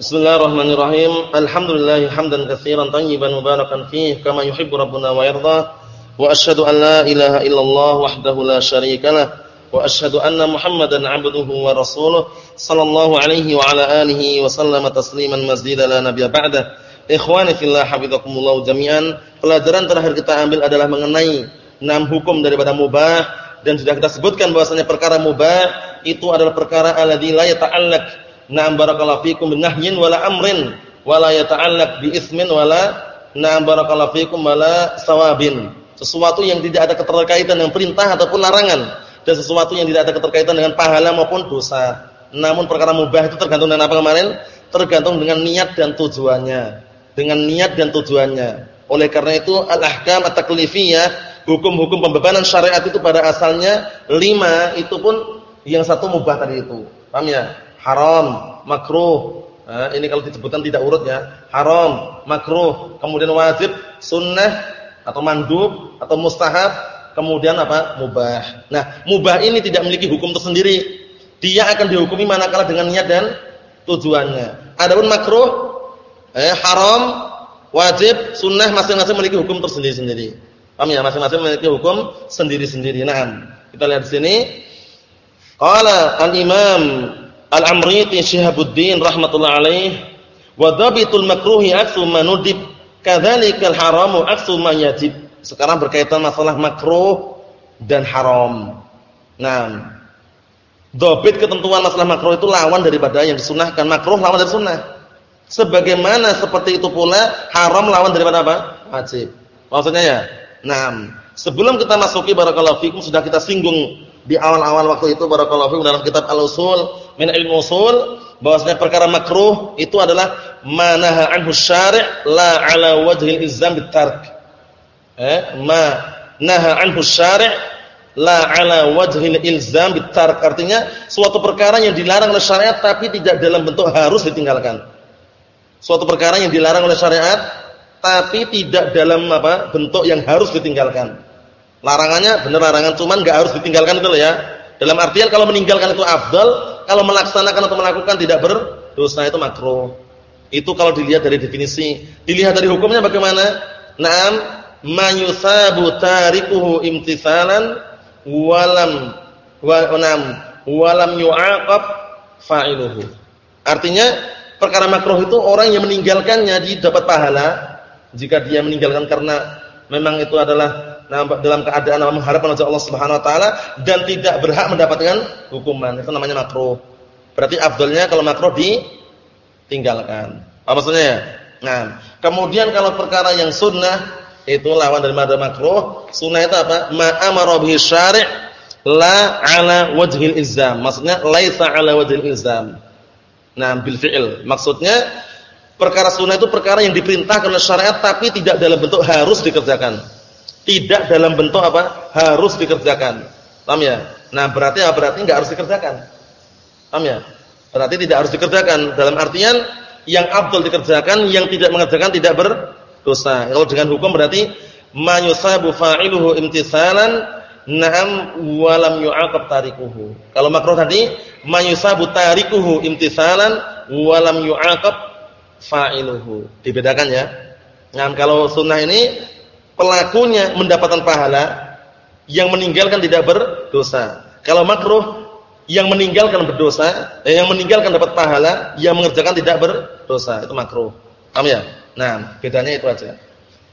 Bismillahirrahmanirrahim. Alhamdulillah hamdan katsiran tayyiban mubarakan fih kama yuhibbu rabbuna wa yarda. Wa asyhadu an la ilaha illallah wahdahu la syarikalah wa asyhadu anna Muhammadan 'abduhu wa rasuluh sallallahu alaihi wa ala alihi wa sallama tasliman mazida la nabiyya ba'da. Ikhwani fillah hafizakumullah jami'an. Pelajaran terakhir kita ambil adalah mengenai enam hukum daripada mubah dan sudah kita sebutkan bahwasanya perkara mubah itu adalah perkara alladzi la yata'allaq Na'am barakallahu fikum binahyin wala amrin wala yata'allaq bi ismin wala na'am barakallahu fikum wala sawabin. Sesuatu yang tidak ada keterkaitan dengan perintah ataupun larangan dan sesuatu yang tidak ada keterkaitan dengan pahala maupun dosa. Namun perkara mubah itu tergantung dengan apa kemarin? Tergantung dengan niat dan tujuannya. Dengan niat dan tujuannya. Oleh karena itu al-ahkam at-taklifiyah, hukum-hukum pembebanan syariat itu pada asalnya lima itu pun yang satu mubah tadi itu. Paham ya? Haram, makruh. Nah, ini kalau disebutkan tidak urut ya. Haram, makruh, kemudian wajib, sunnah atau mandub atau mustahab, kemudian apa? mubah. Nah, mubah ini tidak memiliki hukum tersendiri. Dia akan dihukumi manakala dengan niat dan tujuannya. Adapun makruh, eh, haram, wajib, sunnah masing-masing memiliki hukum tersendiri-sendiri. Paham ya? Masing-masing memiliki hukum sendiri-sendiri. Nah, kita lihat di sini. Qala al-Imam Al-Amriti Syihabuddin rahmatullah alaih wa dhabitul makruhi aksu manudib kadzalikal haramu aksu ma yajib. Sekarang berkaitan masalah makruh dan haram. Nah, dhabit ketentuan masalah makruh itu lawan daripada yang disunahkan. Makruh lawan dari sunnah. Sebagaimana seperti itu pula haram lawan daripada apa? Wajib. Maksudnya ya. Nah, sebelum kita masuki barakallahu fikum sudah kita singgung di awal-awal waktu itu barakallahu fikum dalam kitab Al-Usul min ilmu usul bahwasanya perkara makruh itu adalah manaha anhu syari' la ala wajhil izam bitark. Eh, ma naha anhu syari' la ala wajhil ilzam bitark. Artinya suatu perkara yang dilarang oleh syariat tapi tidak dalam bentuk harus ditinggalkan. Suatu perkara yang dilarang oleh syariat tapi tidak dalam apa? bentuk yang harus ditinggalkan. Larangannya benar larangan cuman enggak harus ditinggalkan itu loh ya. Dalam artian kalau meninggalkan itu afdal, kalau melaksanakan atau melakukan tidak berdosa itu makruh. Itu kalau dilihat dari definisi. Dilihat dari hukumnya bagaimana? Naam, mayusabu tarikuhu imtithalan walam wa nam walam yu'aqab fa'iluhu. Artinya perkara makruh itu orang yang meninggalkannya dia dapat pahala jika dia meninggalkan karena memang itu adalah dalam keadaan mengharapkan wajah Allah Subhanahu wa taala dan tidak berhak mendapatkan hukuman. Itu namanya makruh. Berarti afdalnya kalau makruh ditinggalkan. Apa maksudnya ya? Nah, kemudian kalau perkara yang sunnah itu lawan dari makruh. Sunnah itu apa? Ma amara bihi syari' la ala wajhil ilzam. Maksudnya laisa ala wajhil ilzam. Nah, bil fi'il. Maksudnya perkara sunnah itu perkara yang diperintahkan oleh syariat tapi tidak dalam bentuk harus dikerjakan tidak dalam bentuk apa? harus dikerjakan. Paham ya? Nah, berarti apa? Berarti enggak harus dikerjakan. Paham ya? Berarti tidak harus dikerjakan dalam artian yang abdul dikerjakan, yang tidak mengerjakan tidak berdosa. Kalau dengan hukum berarti mayusabu fa'iluhu imtisalan na'am wa lam yu'aqab tarikuhu. Kalau makruh tadi mayusabu tarikuhu imtisalan wa lam yu'aqab fa'iluhu. Dibedakan ya. Nah, kalau sunnah ini pelakunya mendapatkan pahala, yang meninggalkan tidak berdosa. Kalau makruh, yang meninggalkan berdosa, eh, yang meninggalkan dapat pahala, yang mengerjakan tidak berdosa. Itu makruh. Paham ya? Nah, bedanya itu aja.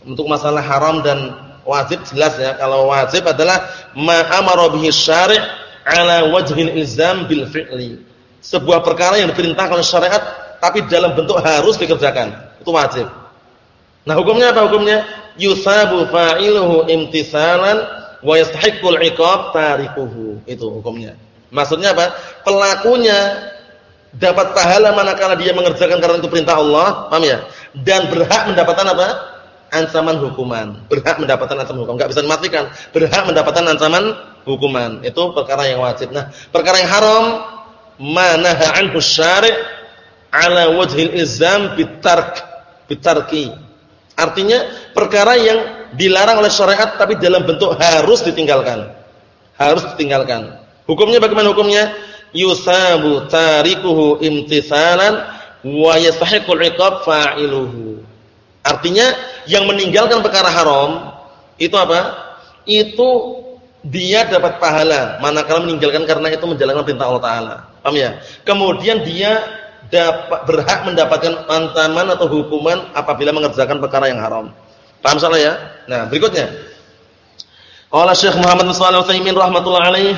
Untuk masalah haram dan wajib jelas ya. Kalau wajib adalah ma amara bihi syari' ala wajhil ilzam bil fi'li. Sebuah perkara yang diperintahkan oleh syariat tapi dalam bentuk harus dikerjakan. Itu wajib. Nah, hukumnya apa hukumnya? Yusabu fa'iluhu imtisalan wa yastahiqqul 'iqab tarikuhu. Itu hukumnya. Maksudnya apa? Pelakunya dapat pahala manakala dia mengerjakan karena itu perintah Allah, paham ya? Dan berhak mendapatkan apa? Ancaman hukuman. Berhak mendapatkan ancaman hukuman. Enggak bisa dimatikan. Berhak mendapatkan ancaman hukuman. Itu perkara yang wajib. Nah, perkara yang haram manaha anhu syari' ala wajhil izam bitark bitarki Artinya perkara yang dilarang oleh syariat tapi dalam bentuk harus ditinggalkan. Harus ditinggalkan. Hukumnya bagaimana hukumnya? Yusabu tarikuhu imtisalan wa yastahiqul iqab fa'iluhu. Artinya yang meninggalkan perkara haram itu apa? Itu dia dapat pahala manakala meninggalkan karena itu menjalankan perintah Allah taala. Paham ya? Kemudian dia dapat berhak mendapatkan ancaman atau hukuman apabila mengerjakan perkara yang haram. Paham salah ya? Nah, berikutnya. Qala Syekh Muhammad bin Shalih Al-Utsaimin rahimatullah alaih,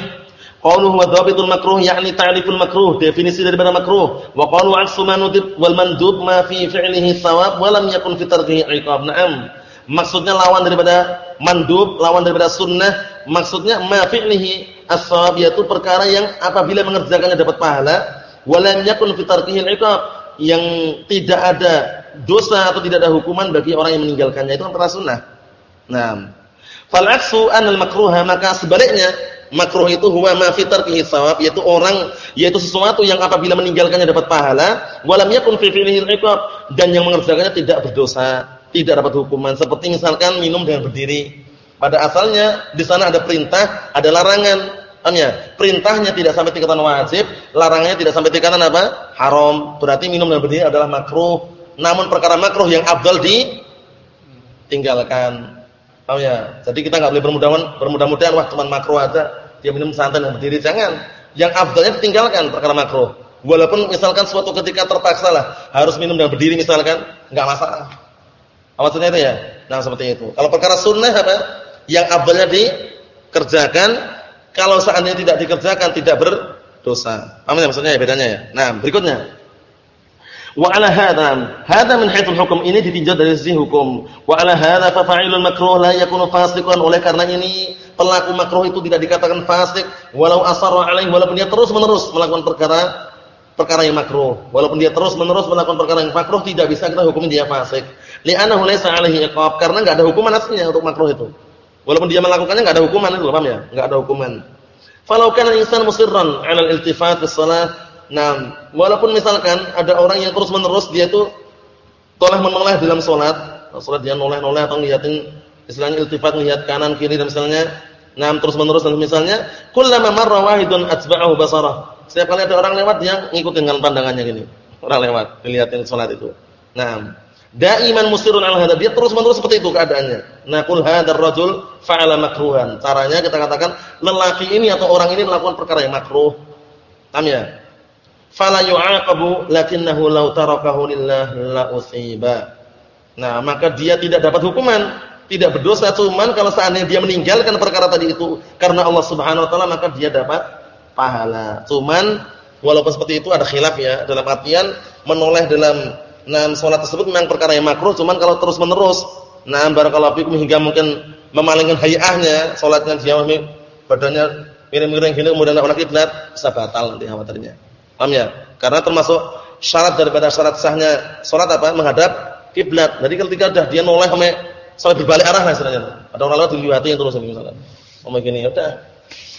qauluhu wa dhabitul makruh yakni ta'riful makruh, definisi daripada makruh. Wa qalu 'aksu manudib wal mandub ma fi fi'lihi thawab wa lam yakun fi tarkihi 'iqab. Naam. Maksudnya lawan daripada mandub, lawan daripada sunnah, maksudnya ma fi'lihi as-shawab yaitu perkara yang apabila mengerjakannya dapat pahala, wa lam yakun fi tarkihi 'iqab, yang tidak ada dosa atau tidak ada hukuman bagi orang yang meninggalkannya itu antara sunnah. Nah, fal aksu anal makruha maka sebaliknya makruh itu huwa ma fi tarkihi thawab yaitu orang yaitu sesuatu yang apabila meninggalkannya dapat pahala walam yakun fi fi'lihi iqab dan yang mengerjakannya tidak berdosa, tidak dapat hukuman seperti misalkan minum dengan berdiri. Pada asalnya di sana ada perintah, ada larangan. Hanya perintahnya tidak sampai tingkatan wajib, larangannya tidak sampai tingkatan apa? haram. Berarti minum dengan berdiri adalah makruh namun perkara makruh yang abdal ditinggalkan. Paham ya? Jadi kita nggak boleh bermudah-mudahan bermudah-mudahan wah cuma makruh aja, dia minum santai dan berdiri. Jangan. Yang abdalnya ditinggalkan perkara makruh. Walaupun misalkan suatu ketika terpaksa lah harus minum dan berdiri misalkan, nggak masalah. Maksudnya itu ya? Nah, seperti itu. Kalau perkara sunnah apa? Yang abdalnya dikerjakan, kalau seandainya tidak dikerjakan tidak berdosa. Paham ya maksudnya ya bedanya ya? Nah, berikutnya. Wa ala hadha, hadha min haitsul hukum ini ditinjau dari sisi hukum. Wa ala hadha fa fa'ilul makruh la yakunu fasiqan oleh karena ini pelaku makruh itu tidak dikatakan fasik walau asarra alaih walaupun dia terus-menerus melakukan perkara perkara yang makruh. Walaupun dia terus-menerus melakukan perkara yang makruh tidak bisa kita hukum dia fasik. Li'annahu laysa alaihi iqab karena enggak ada hukuman aslinya untuk makruh itu. Walaupun dia melakukannya enggak ada hukuman itu, paham ya? Enggak ada hukuman. Falau kana insan musirran 'ala al-iltifat fi shalah Nah, walaupun misalkan ada orang yang terus menerus dia itu toleh menoleh dalam sholat, sholat dia noleh-noleh atau ngeliatin istilahnya iltifat ngeliat kanan kiri dan misalnya, nah terus menerus dan misalnya, kullama marra wahidun atba'ahu basarah. Setiap kali ada orang lewat dia ngikut dengan pandangannya gini. Orang lewat, dilihatin sholat itu. Nah, daiman musirun al hadha, dia terus menerus seperti itu keadaannya. Nah, kul hadzal rajul fa'ala makruhan. Caranya kita katakan lelaki ini atau orang ini melakukan perkara yang makruh. Paham ya? Fala yu'aqabu lakinnahu law tarakahu lillah la usiba. Nah, maka dia tidak dapat hukuman, tidak berdosa cuman kalau seandainya dia meninggalkan perkara tadi itu karena Allah Subhanahu wa taala maka dia dapat pahala. Cuman walaupun seperti itu ada khilaf ya dalam artian menoleh dalam enam salat tersebut memang perkara yang makruh cuman kalau terus-menerus nah barakallahu fikum hingga mungkin memalingkan hayahnya salatnya dia badannya miring-miring gini kemudian orang kiblat bisa batal nanti khawatirnya. Paham ya? Karena termasuk syarat daripada syarat sahnya salat apa? Menghadap kiblat. Jadi ketika sudah dia noleh sampai salat berbalik arah lah istilahnya. Ada orang lewat diliwati yang terus misalkan. Oh begini, ya udah.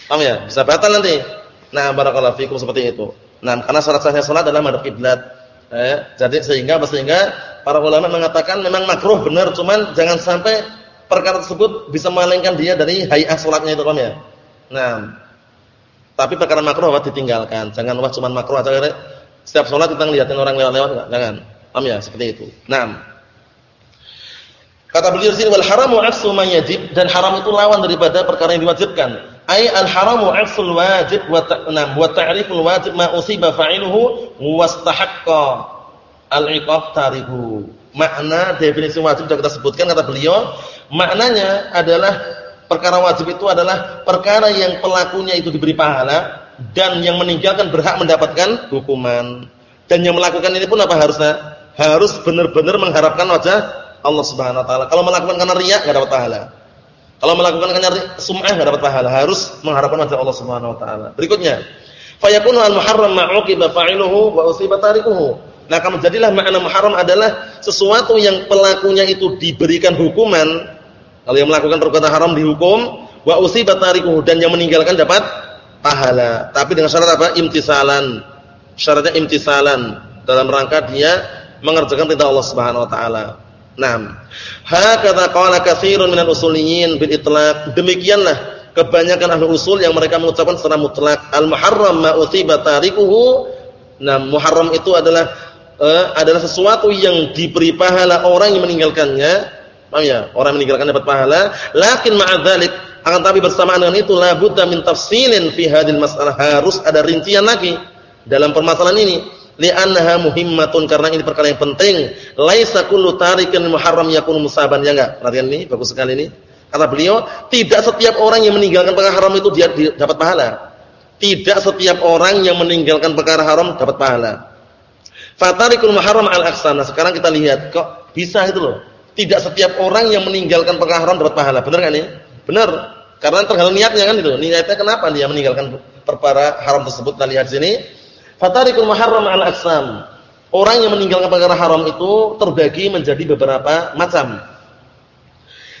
Paham ya? Bisa batal nanti. Nah, barakallahu fikum seperti itu. Nah, karena syarat sahnya salat adalah menghadap kiblat. Eh, jadi sehingga sehingga para ulama mengatakan memang makruh benar, cuman jangan sampai perkara tersebut bisa memalingkan dia dari hayat salatnya itu, paham ya? Nah, tapi perkara makruh apa ditinggalkan. Jangan wah cuma makruh aja setiap sholat kita ngeliatin orang lewat-lewat. Jangan. Paham ya? Seperti itu. Naam. Kata beliau sini wal haramu aksu ma dan haram itu lawan daripada perkara yang diwajibkan. Ai al haramu aksul wajib wa ta'nam wa ta'riful wajib ma usiba fa'iluhu wastahaqqa al iqab tarihu. Makna definisi wajib sudah kita sebutkan kata beliau, maknanya adalah perkara wajib itu adalah perkara yang pelakunya itu diberi pahala dan yang meninggalkan berhak mendapatkan hukuman. Dan yang melakukan ini pun apa harusnya? Harus benar-benar mengharapkan wajah Allah Subhanahu wa taala. Kalau melakukan karena riya enggak dapat pahala. Kalau melakukan karena sum'ah enggak dapat pahala, harus mengharapkan wajah Allah Subhanahu wa taala. Berikutnya, fayakunu al-muharram ma'uqiba fa'iluhu wa usiba tarikuhu. Nah, kamu jadilah makna muharram adalah sesuatu yang pelakunya itu diberikan hukuman kalau yang melakukan perbuatan haram dihukum, wa usibat tarikuhu dan yang meninggalkan dapat pahala. Tapi dengan syarat apa? Imtisalan. Syaratnya imtisalan dalam rangka dia mengerjakan perintah Allah Subhanahu wa taala. Naam. Hakadha qala katsirun minal usuliyyin bil itlaq. Demikianlah kebanyakan ahli usul yang mereka mengucapkan secara mutlak al muharram ma utiba tarikuhu. Nah, muharram itu adalah uh, adalah sesuatu yang diberi pahala orang yang meninggalkannya. Paham ya? Orang meninggalkan dapat pahala, lakin ma'adzalik akan tapi bersamaan dengan itu la budda min tafsilin fi hadhil masalah. Harus ada rincian lagi dalam permasalahan ini. Li'annaha muhimmatun karena ini perkara yang penting. Laisa kullu tarikin muharram yakunu musaban. Ya enggak? Perhatian ini bagus sekali ini. Kata beliau tidak setiap orang yang meninggalkan perkara haram itu dia, dapat pahala. Tidak setiap orang yang meninggalkan perkara haram dapat pahala. Fatarikul muharram al aqsam nah sekarang kita lihat kok bisa itu loh tidak setiap orang yang meninggalkan perkara haram dapat pahala benar kan ini benar karena tergantung niatnya kan itu niatnya kenapa dia meninggalkan perkara haram tersebut kita lihat sini Fatarikul muharram al aqsam. Orang yang meninggalkan perkara haram itu terbagi menjadi beberapa macam.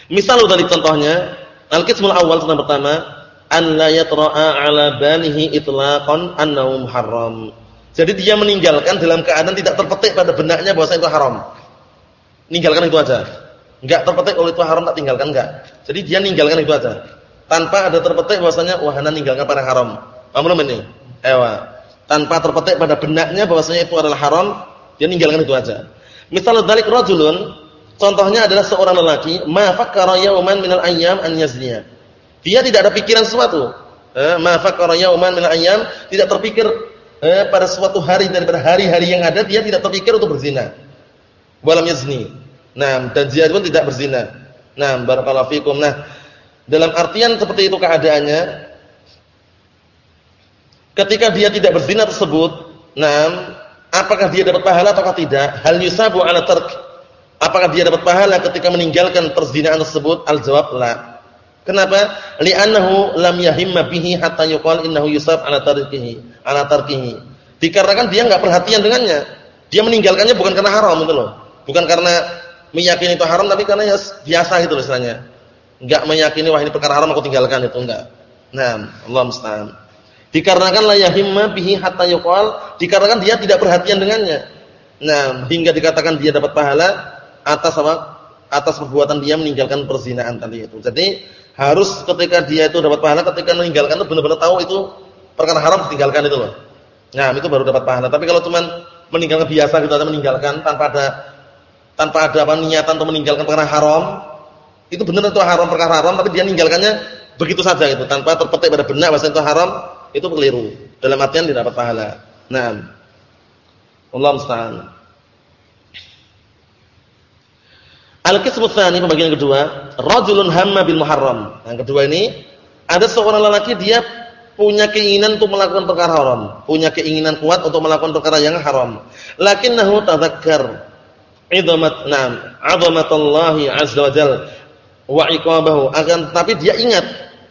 Misal dari contohnya, al-qismul awal contoh pertama, an la yatra'a 'ala banihi itlaqan annahu muharram. Jadi dia meninggalkan dalam keadaan tidak terpetik pada benaknya bahwa itu haram. Ninggalkan itu aja. Enggak terpetik oleh itu haram tak tinggalkan enggak. Jadi dia ninggalkan itu aja. Tanpa ada terpetik bahwasanya wahana ninggalkan para haram. Belum ini? Ewa tanpa terpetik pada benaknya bahwasanya itu adalah haram, dia ninggalkan itu aja. Misal dzalik rajulun, contohnya adalah seorang lelaki, ma fakkara yawman minal ayyam an yazniya. Dia tidak ada pikiran sesuatu. Eh, ma fakkara yawman minal ayyam, tidak terpikir eh, pada suatu hari daripada hari-hari yang ada dia tidak terpikir untuk berzina. Walam yazni. Nah, dan dia pun tidak berzina. Nah, barakallahu fikum. Nah, dalam artian seperti itu keadaannya, ketika dia tidak berzina tersebut, nah, apakah dia dapat pahala atau tidak? Hal yusabu ala tark. Apakah dia dapat pahala ketika meninggalkan perzinaan tersebut? Al-jawab la. Kenapa? Li'annahu lam yahimma bihi hatta yuqal innahu yusab ala tarkihi, ala tarkihi. Dikarenakan dia enggak perhatian dengannya. Dia meninggalkannya bukan karena haram itu loh. Bukan karena meyakini itu haram tapi karena ya biasa gitu istilahnya. Enggak meyakini wah ini perkara haram aku tinggalkan itu enggak. Nah, Allah musta'an. Dikarenakan la yahimma bihi hatta yuqal, dikarenakan dia tidak perhatian dengannya. Nah, hingga dikatakan dia dapat pahala atas apa? Atas perbuatan dia meninggalkan perzinaan tadi itu. Jadi, harus ketika dia itu dapat pahala ketika meninggalkan itu benar-benar tahu itu perkara haram ditinggalkan itu loh. Nah, itu baru dapat pahala. Tapi kalau cuma meninggalkan biasa gitu atau meninggalkan tanpa ada tanpa ada apa niatan untuk meninggalkan perkara haram, itu benar itu haram perkara haram tapi dia meninggalkannya begitu saja gitu tanpa terpetik pada benak bahasa itu haram itu keliru. Dalam artian tidak dapat pahala. Nah. Allah musta'an. Al-qismu tsani pembagian kedua, rajulun hamma bil muharram. Yang kedua ini ada seorang lelaki dia punya keinginan untuk melakukan perkara haram, punya keinginan kuat untuk melakukan perkara yang haram. Lakinnahu tadzakkar idamat nam, 'azamatallahi 'azza wa wa iqabahu. Akan tapi dia ingat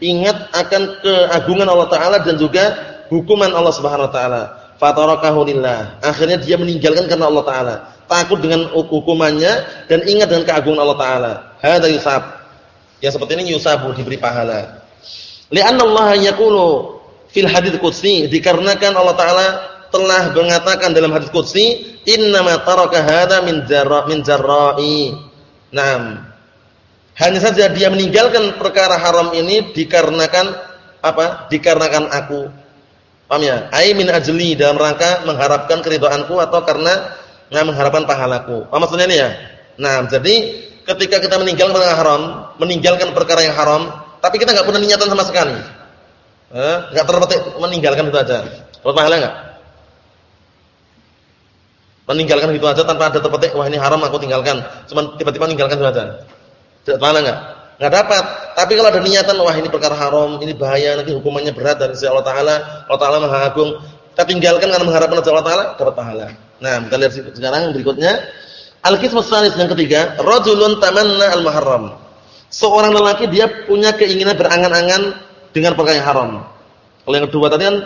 ingat akan keagungan Allah taala dan juga hukuman Allah Subhanahu wa taala. Fatarakahu lillah. Akhirnya dia meninggalkan karena Allah taala. Takut dengan hukumannya dan ingat dengan keagungan Allah taala. Hadza yusab. Ya seperti ini yusabu diberi pahala. Li'anna Allah yaqulu fil hadits qudsi dikarenakan Allah taala telah mengatakan dalam hadis qudsi innama taraka hadza min jarra min jarra'i. Naam. Hanya saja dia meninggalkan perkara haram ini dikarenakan apa? Dikarenakan aku. Paham ya? Ai min ajli dalam rangka mengharapkan keridhaanku atau karena nggak mengharapkan pahalaku. Apa maksudnya ini ya? Nah, jadi ketika kita meninggalkan perkara haram, meninggalkan perkara yang haram, tapi kita nggak punya niatan sama sekali. Eh, enggak terpetik meninggalkan itu aja. Dapat pahala enggak? Meninggalkan itu aja tanpa ada terpetik, wah ini haram aku tinggalkan. Cuman tiba-tiba meninggalkan itu aja. Dapat pahala enggak? Enggak dapat. Tapi kalau ada niatan wah ini perkara haram, ini bahaya, nanti hukumannya berat dari sisi Allah taala. Allah taala Maha Agung. Kita tinggalkan karena mengharapkan Allah taala dapat pahala. Nah, kita lihat sekarang berikutnya. Al-qismus tsalis yang ketiga, rajulun tamanna al-muharram. Seorang lelaki dia punya keinginan berangan-angan dengan perkara yang haram. Kalau yang kedua tadi kan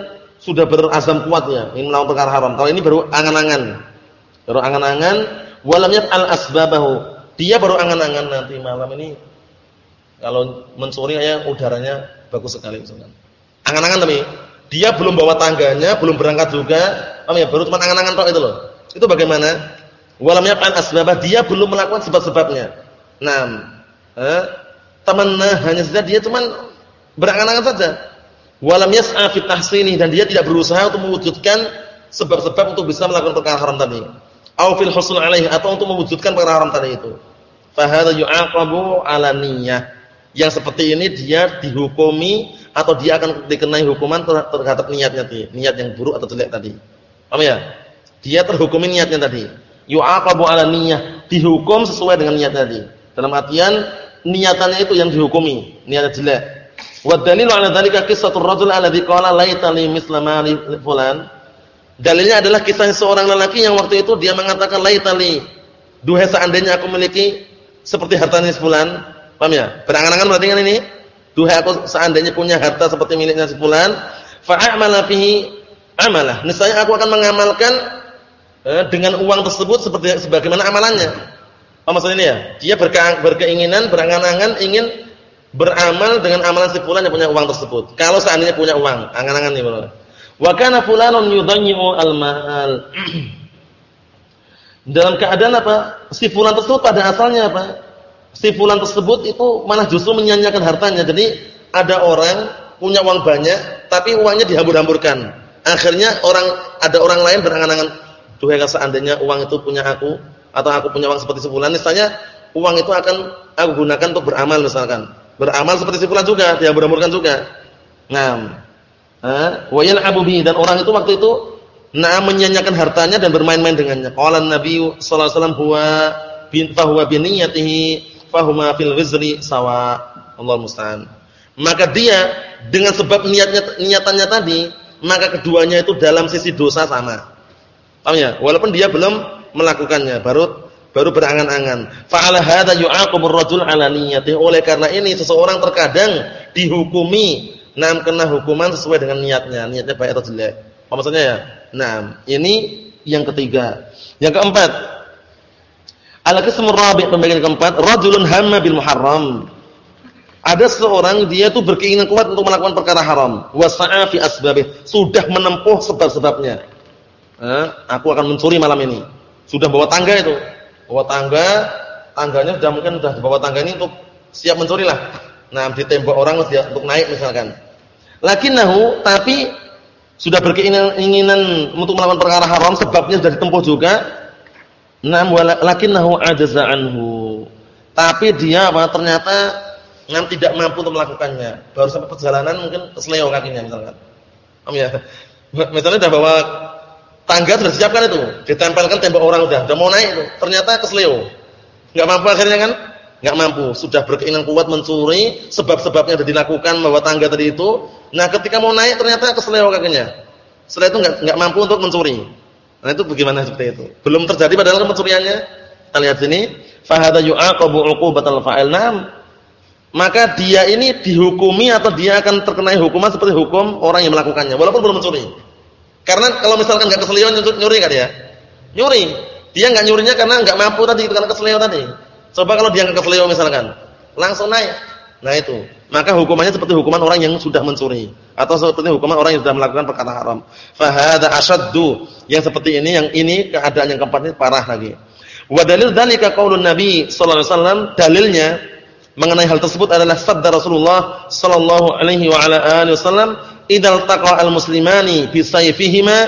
sudah berazam kuat ya, ingin melakukan perkara haram. Kalau ini baru angan-angan. Baru angan-angan, walamnya al-asbabahu dia baru angan-angan nanti malam ini kalau mencuri ya udaranya bagus sekali misalkan. Angan-angan tapi dia belum bawa tangganya, belum berangkat juga, paham ya? Baru cuma angan-angan tok itu loh. Itu bagaimana? Walam yaf'al asbabah, dia belum melakukan sebab-sebabnya. Nah, eh, tamanna hanya saja dia cuma berangan-angan saja. Walam yas'a fi dan dia tidak berusaha untuk mewujudkan sebab-sebab untuk bisa melakukan perkara haram tadi. Au fil husn alaihi atau untuk mewujudkan perkara haram tadi itu. Fa hadza yu'aqabu 'ala niyyah. Yang seperti ini dia dihukumi atau dia akan dikenai hukuman terhadap niatnya tadi, niat yang buruk atau jelek tadi. Paham ya? Dia terhukumi niatnya tadi. Yu'aqabu 'ala niyyah, dihukum sesuai dengan niat tadi. Dalam artian niatannya itu yang dihukumi, niatnya jelek. Wa dalilu 'ala dzalika qissatur rajul alladhi qala laita li misla fulan. Dalilnya adalah kisah seorang lelaki yang waktu itu dia mengatakan laita li, duhai seandainya aku memiliki seperti hartanya fulan Paham ya? Berangan-angan berarti kan ini. Duhai aku seandainya punya harta seperti miliknya si fulan, fa'amala fihi amalah. Niscaya aku akan mengamalkan eh, dengan uang tersebut seperti sebagaimana amalannya. Apa maksudnya ini ya? Dia berke, berkeinginan, berangan-angan ingin beramal dengan amalan si fulan yang punya uang tersebut. Kalau seandainya punya uang, angan-angan nih, Bro. Wa kana fulanun yudhanni'u al-ma'al. Dalam keadaan apa? Si fulan tersebut pada asalnya apa? si fulan tersebut itu malah justru menyanyikan hartanya. Jadi ada orang punya uang banyak tapi uangnya dihambur-hamburkan. Akhirnya orang ada orang lain berangan-angan, "Duhai seandainya uang itu punya aku atau aku punya uang seperti si fulan, misalnya uang itu akan aku gunakan untuk beramal misalkan. Beramal seperti si fulan juga, dihambur-hamburkan juga." Nah, wa yal'abu bihi dan orang itu waktu itu nah menyanyikan hartanya dan bermain-main dengannya. Qala Nabi sallallahu alaihi wasallam huwa bin fahuwa bi niyyatihi fahuma fil wizri sawa. Allah musta'an. Maka dia dengan sebab niatnya niatannya tadi, maka keduanya itu dalam sisi dosa sama. Paham ya? Walaupun dia belum melakukannya, baru baru berangan-angan. Fa'ala hadza yu'aqabur rajul 'ala niyyatihi. Oleh karena ini seseorang terkadang dihukumi nam kena hukuman sesuai dengan niatnya, niatnya baik atau jelek. Apa maksudnya ya? Nah, ini yang ketiga. Yang keempat, Al-qismur rabi' pembagian keempat, rajulun hamma bil muharram. Ada seorang dia tuh berkeinginan kuat untuk melakukan perkara haram, wasa'a fi asbabih, sudah menempuh sebab-sebabnya. Eh, aku akan mencuri malam ini. Sudah bawa tangga itu. Bawa tangga, tangganya sudah mungkin sudah bawa tangga ini untuk siap mencuri lah. Nah, ditembak orang untuk naik misalkan. Lakinnahu tapi sudah berkeinginan untuk melakukan perkara haram sebabnya sudah ditempuh juga Nam walakinnahu ajaza anhu. Tapi dia apa ternyata ngam tidak mampu untuk melakukannya. Baru sampai perjalanan mungkin kesleo kakinya misalkan. Om ya. Misalnya sudah bawa tangga sudah disiapkan itu, ditempelkan tembok orang udah, udah mau naik itu. Ternyata kesleo. Enggak mampu akhirnya kan? Enggak mampu. Sudah berkeinginan kuat mencuri, sebab-sebabnya sudah dilakukan bawa tangga tadi itu. Nah, ketika mau naik ternyata kesleo kakinya. Setelah itu enggak enggak mampu untuk mencuri. Nah itu bagaimana seperti itu? Belum terjadi padahal pencuriannya. Kita lihat sini, fa hadza yu'aqabu 'uqubatal fa'il. Maka dia ini dihukumi atau dia akan terkena hukuman seperti hukum orang yang melakukannya walaupun belum mencuri. Karena kalau misalkan enggak keselion nyuri kan ya? Nyuri. Dia enggak nyurinya karena enggak mampu tadi karena keselion tadi. Coba kalau dia enggak keselion misalkan, langsung naik. Nah itu. Maka hukumannya seperti hukuman orang yang sudah mencuri atau seperti hukuman orang yang sudah melakukan perkara haram. Fa hadza asyaddu yang seperti ini, yang ini keadaan yang keempat ini parah lagi. Wa dalil dzalika qaulun Nabi sallallahu alaihi wasallam, dalilnya mengenai hal tersebut adalah sabda Rasulullah sallallahu alaihi wa ala alihi wasallam, "Idzal taqa al-muslimani bi sayfihima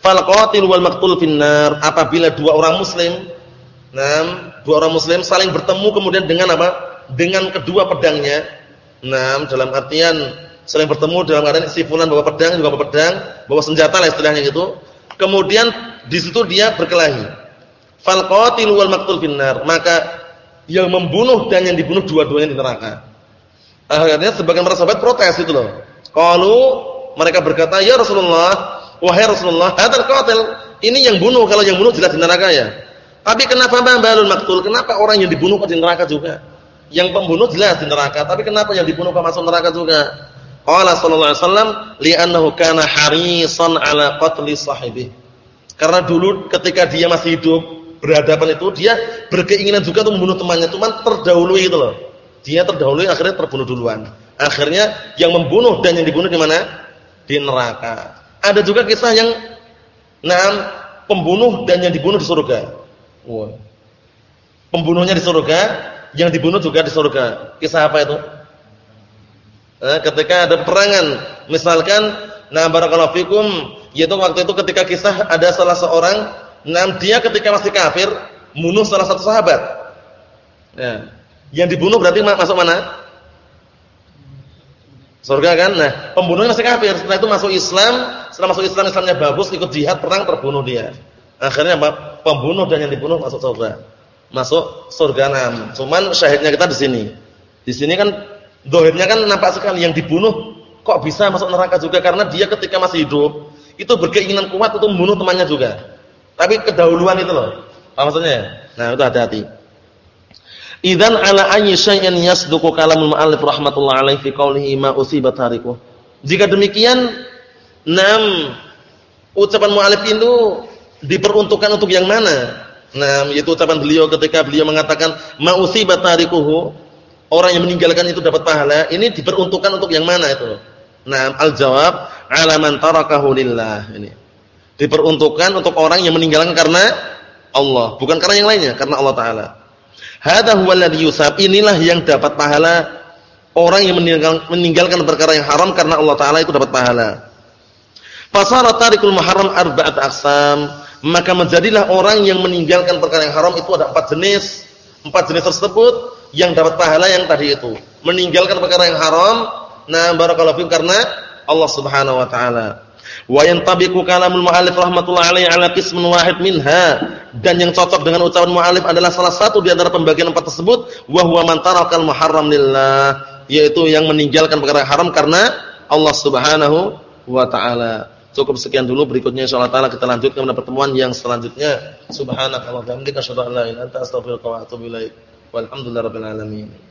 fal qatil wal maqtul finnar." Apabila dua orang muslim, enam, dua orang muslim saling bertemu kemudian dengan apa? Dengan kedua pedangnya. Enam, dalam artian saling bertemu dalam keadaan si fulan bawa pedang juga bawa pedang, bawa senjata lah istilahnya gitu Kemudian di situ dia berkelahi. Fal qatil wal maqtul finnar. Maka yang membunuh dan yang dibunuh dua-duanya di neraka. Akhirnya sebagian para sahabat protes itu loh. Qalu mereka berkata, "Ya Rasulullah, wahai Rasulullah, hadzal qatil, ini yang bunuh, kalau yang bunuh jelas di neraka ya." Tapi kenapa balul maktul? Kenapa orang yang dibunuh di neraka juga? Yang pembunuh jelas di neraka, tapi kenapa yang dibunuh kok masuk neraka juga? Qala sallallahu alaihi wasallam li'annahu kana harisan ala qatli sahibi. Karena dulu ketika dia masih hidup berhadapan itu dia berkeinginan juga untuk membunuh temannya, cuman terdahului itu loh. Dia terdahului akhirnya terbunuh duluan. Akhirnya yang membunuh dan yang dibunuh di mana? Di neraka. Ada juga kisah yang nah pembunuh dan yang dibunuh di surga. Wow. Pembunuhnya di surga, yang dibunuh juga di surga. Kisah apa itu? Eh, ketika ada perangan, misalkan nah barakallahu fikum, yaitu waktu itu ketika kisah ada salah seorang Nah, dia ketika masih kafir bunuh salah satu sahabat. Ya. Yang dibunuh berarti masuk mana? Surga kan? Nah, pembunuhnya masih kafir. Setelah itu masuk Islam, setelah masuk Islam Islamnya bagus, ikut jihad perang terbunuh dia. Akhirnya apa? Pembunuh dan yang dibunuh masuk surga. Masuk surga enam. Cuman syahidnya kita di sini. Di sini kan dohirnya kan nampak sekali yang dibunuh kok bisa masuk neraka juga karena dia ketika masih hidup itu berkeinginan kuat untuk membunuh temannya juga. Tapi kedahuluan itu loh. Apa maksudnya? Nah, itu hati-hati. Idan ala ayyi syai'in yasduqu kalamul mu'allif rahmatullah alaihi fi qoulihi ma usibat hariku. Jika demikian, enam ucapan mu'allif itu diperuntukkan untuk yang mana? Nah, yaitu ucapan beliau ketika beliau mengatakan ma usibat harikuhu, orang yang meninggalkan itu dapat pahala, ini diperuntukkan untuk yang mana itu? Nah, al-jawab ala man tarakahu lillah ini. Diperuntukkan untuk orang yang meninggalkan karena Allah, bukan karena yang lainnya, karena Allah taala. Hadza huwa alladhi yusab. Inilah yang dapat pahala orang yang meninggalkan, meninggalkan perkara yang haram karena Allah taala itu dapat pahala. Fasara tarikul muharram arba'at aqsam. Maka menjadilah orang yang meninggalkan perkara yang haram itu ada empat jenis. Empat jenis tersebut yang dapat pahala yang tadi itu. Meninggalkan perkara yang haram, nah barakallahu fikum karena Allah Subhanahu wa taala. Wa yantabiqu kalamul muallif rahmatullah alaihi ala qismin wahid minha dan yang cocok dengan ucapan muallif adalah salah satu di antara pembagian empat tersebut wa huwa man tarakal muharram lillah yaitu yang meninggalkan perkara haram karena Allah Subhanahu wa taala. Cukup sekian dulu berikutnya insyaallah taala kita lanjutkan pada pertemuan yang selanjutnya. Subhanakallahumma wa bihamdika asyhadu an la ilaha illa anta astaghfiruka wa atubu ilaik. Walhamdulillahirabbil alamin.